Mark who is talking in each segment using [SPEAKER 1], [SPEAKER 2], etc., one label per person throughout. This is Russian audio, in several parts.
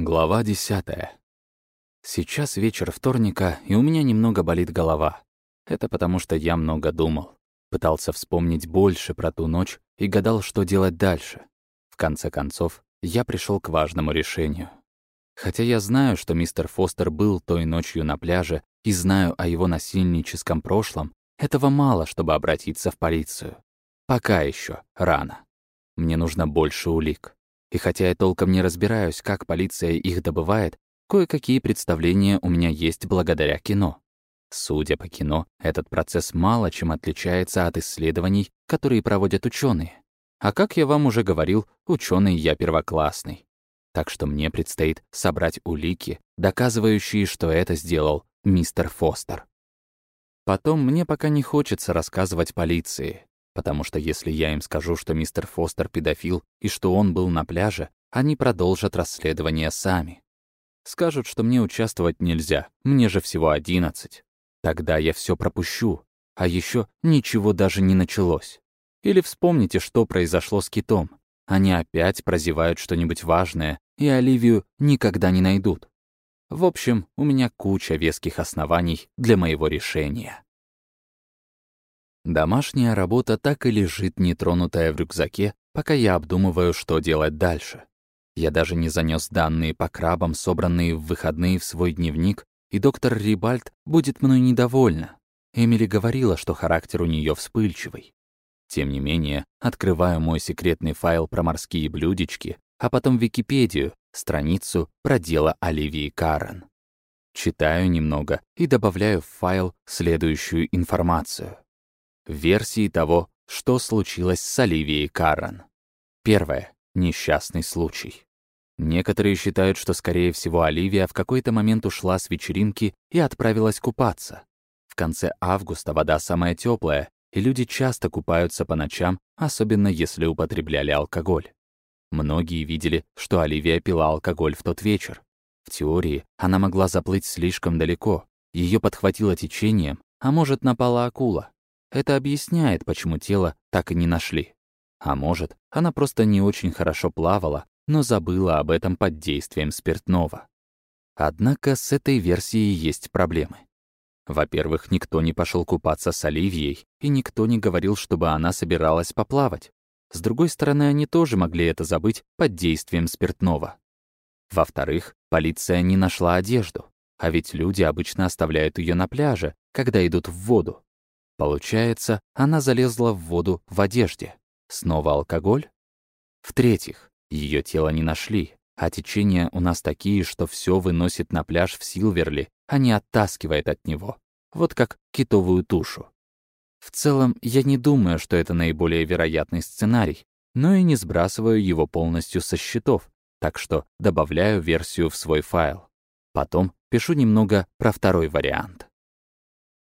[SPEAKER 1] Глава десятая. Сейчас вечер вторника, и у меня немного болит голова. Это потому, что я много думал. Пытался вспомнить больше про ту ночь и гадал, что делать дальше. В конце концов, я пришел к важному решению. Хотя я знаю, что мистер Фостер был той ночью на пляже и знаю о его насильническом прошлом, этого мало, чтобы обратиться в полицию. Пока еще рано. Мне нужно больше улик. И хотя я толком не разбираюсь, как полиция их добывает, кое-какие представления у меня есть благодаря кино. Судя по кино, этот процесс мало чем отличается от исследований, которые проводят ученые. А как я вам уже говорил, ученый я первоклассный. Так что мне предстоит собрать улики, доказывающие, что это сделал мистер Фостер. Потом мне пока не хочется рассказывать полиции, потому что если я им скажу, что мистер Фостер педофил и что он был на пляже, они продолжат расследование сами. Скажут, что мне участвовать нельзя, мне же всего одиннадцать. Тогда я все пропущу, а еще ничего даже не началось. Или вспомните, что произошло с китом. Они опять прозевают что-нибудь важное, и Оливию никогда не найдут. В общем, у меня куча веских оснований для моего решения. Домашняя работа так и лежит нетронутая в рюкзаке, пока я обдумываю, что делать дальше. Я даже не занес данные по крабам, собранные в выходные в свой дневник, и доктор Рибальд будет мной недовольна. Эмили говорила, что характер у нее вспыльчивый. Тем не менее, открываю мой секретный файл про морские блюдечки, а потом Википедию, страницу про дело Оливии Карен. Читаю немного и добавляю в файл следующую информацию версии того, что случилось с Оливией Карран. Первое. Несчастный случай. Некоторые считают, что, скорее всего, Оливия в какой-то момент ушла с вечеринки и отправилась купаться. В конце августа вода самая теплая, и люди часто купаются по ночам, особенно если употребляли алкоголь. Многие видели, что Оливия пила алкоголь в тот вечер. В теории она могла заплыть слишком далеко, ее подхватило течением, а может, напала акула. Это объясняет, почему тело так и не нашли. А может, она просто не очень хорошо плавала, но забыла об этом под действием спиртного. Однако с этой версией есть проблемы. Во-первых, никто не пошел купаться с Оливией, и никто не говорил, чтобы она собиралась поплавать. С другой стороны, они тоже могли это забыть под действием спиртного. Во-вторых, полиция не нашла одежду, а ведь люди обычно оставляют ее на пляже, когда идут в воду. Получается, она залезла в воду в одежде. Снова алкоголь? В-третьих, ее тело не нашли, а течения у нас такие, что все выносит на пляж в Силверли, а не оттаскивает от него. Вот как китовую тушу. В целом, я не думаю, что это наиболее вероятный сценарий, но и не сбрасываю его полностью со счетов, так что добавляю версию в свой файл. Потом пишу немного про второй вариант.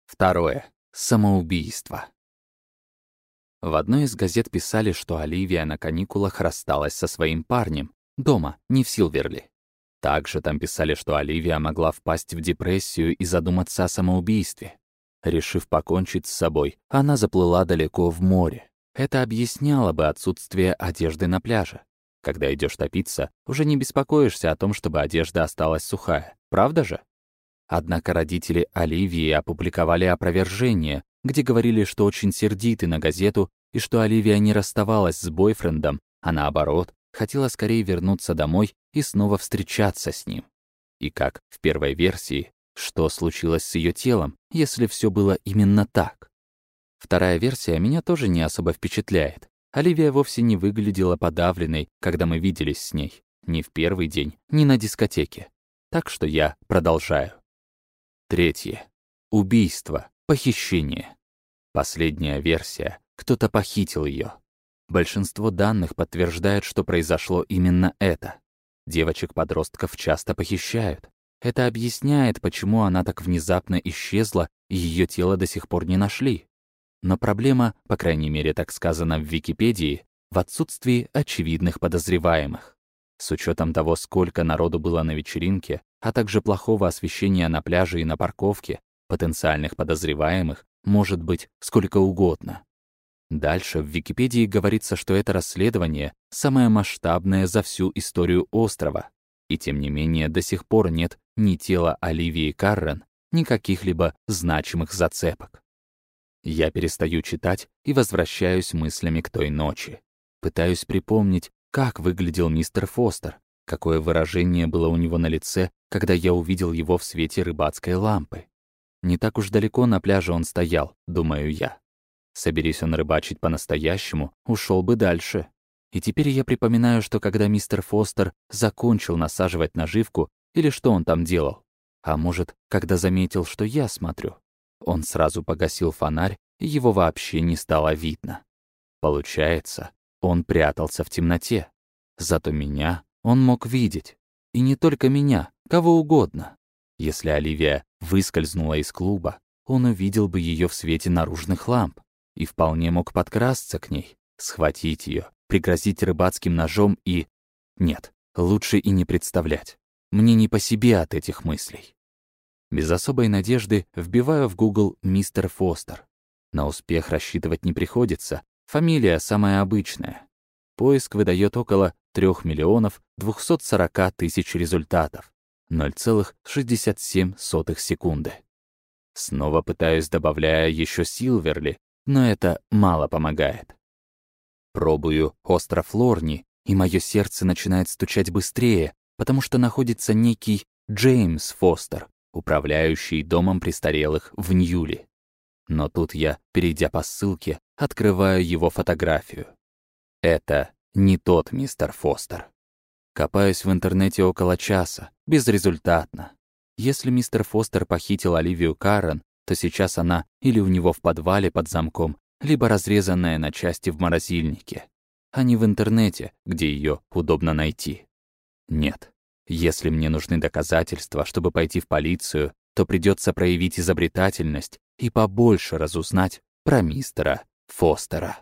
[SPEAKER 1] Второе самоубийство. В одной из газет писали, что Оливия на каникулах рассталась со своим парнем, дома, не в Силверли. Также там писали, что Оливия могла впасть в депрессию и задуматься о самоубийстве. Решив покончить с собой, она заплыла далеко в море. Это объясняло бы отсутствие одежды на пляже. Когда идешь топиться, уже не беспокоишься о том, чтобы одежда осталась сухая, правда же? Однако родители Оливии опубликовали опровержение, где говорили, что очень сердиты на газету и что Оливия не расставалась с бойфрендом, а наоборот, хотела скорее вернуться домой и снова встречаться с ним. И как в первой версии, что случилось с ее телом, если все было именно так? Вторая версия меня тоже не особо впечатляет. Оливия вовсе не выглядела подавленной, когда мы виделись с ней. Ни в первый день, ни на дискотеке. Так что я продолжаю. Третье. Убийство, похищение. Последняя версия. Кто-то похитил ее. Большинство данных подтверждает, что произошло именно это. Девочек-подростков часто похищают. Это объясняет, почему она так внезапно исчезла, и ее тело до сих пор не нашли. Но проблема, по крайней мере, так сказано в Википедии, в отсутствии очевидных подозреваемых. С учетом того, сколько народу было на вечеринке, а также плохого освещения на пляже и на парковке, потенциальных подозреваемых может быть сколько угодно. Дальше в Википедии говорится, что это расследование самое масштабное за всю историю острова. И тем не менее до сих пор нет ни тела Оливии Каррен, ни каких-либо значимых зацепок. Я перестаю читать и возвращаюсь мыслями к той ночи. Пытаюсь припомнить, как выглядел мистер Фостер, какое выражение было у него на лице, когда я увидел его в свете рыбацкой лампы. Не так уж далеко на пляже он стоял, думаю я. Соберись он рыбачить по-настоящему, ушел бы дальше. И теперь я припоминаю, что когда мистер Фостер закончил насаживать наживку, или что он там делал, а может, когда заметил, что я смотрю, он сразу погасил фонарь, и его вообще не стало видно. Получается, он прятался в темноте. Зато меня он мог видеть. И не только меня, кого угодно. Если Оливия выскользнула из клуба, он увидел бы ее в свете наружных ламп и вполне мог подкрасться к ней, схватить ее, пригрозить рыбацким ножом и... Нет, лучше и не представлять. Мне не по себе от этих мыслей. Без особой надежды вбиваю в Google «Мистер Фостер». На успех рассчитывать не приходится, фамилия самая обычная. Поиск выдает около 3 миллионов 240 тысяч результатов. 0,67 секунды. Снова пытаюсь, добавляя еще Силверли, но это мало помогает. Пробую остров Лорни, и мое сердце начинает стучать быстрее, потому что находится некий Джеймс Фостер, управляющий домом престарелых в Ньюли. Но тут я, перейдя по ссылке, открываю его фотографию. Это не тот мистер Фостер. Копаюсь в интернете около часа, безрезультатно. Если мистер Фостер похитил Оливию Каррен, то сейчас она или у него в подвале под замком, либо разрезанная на части в морозильнике, а не в интернете, где ее удобно найти. Нет, если мне нужны доказательства, чтобы пойти в полицию, то придется проявить изобретательность и побольше разузнать про мистера Фостера.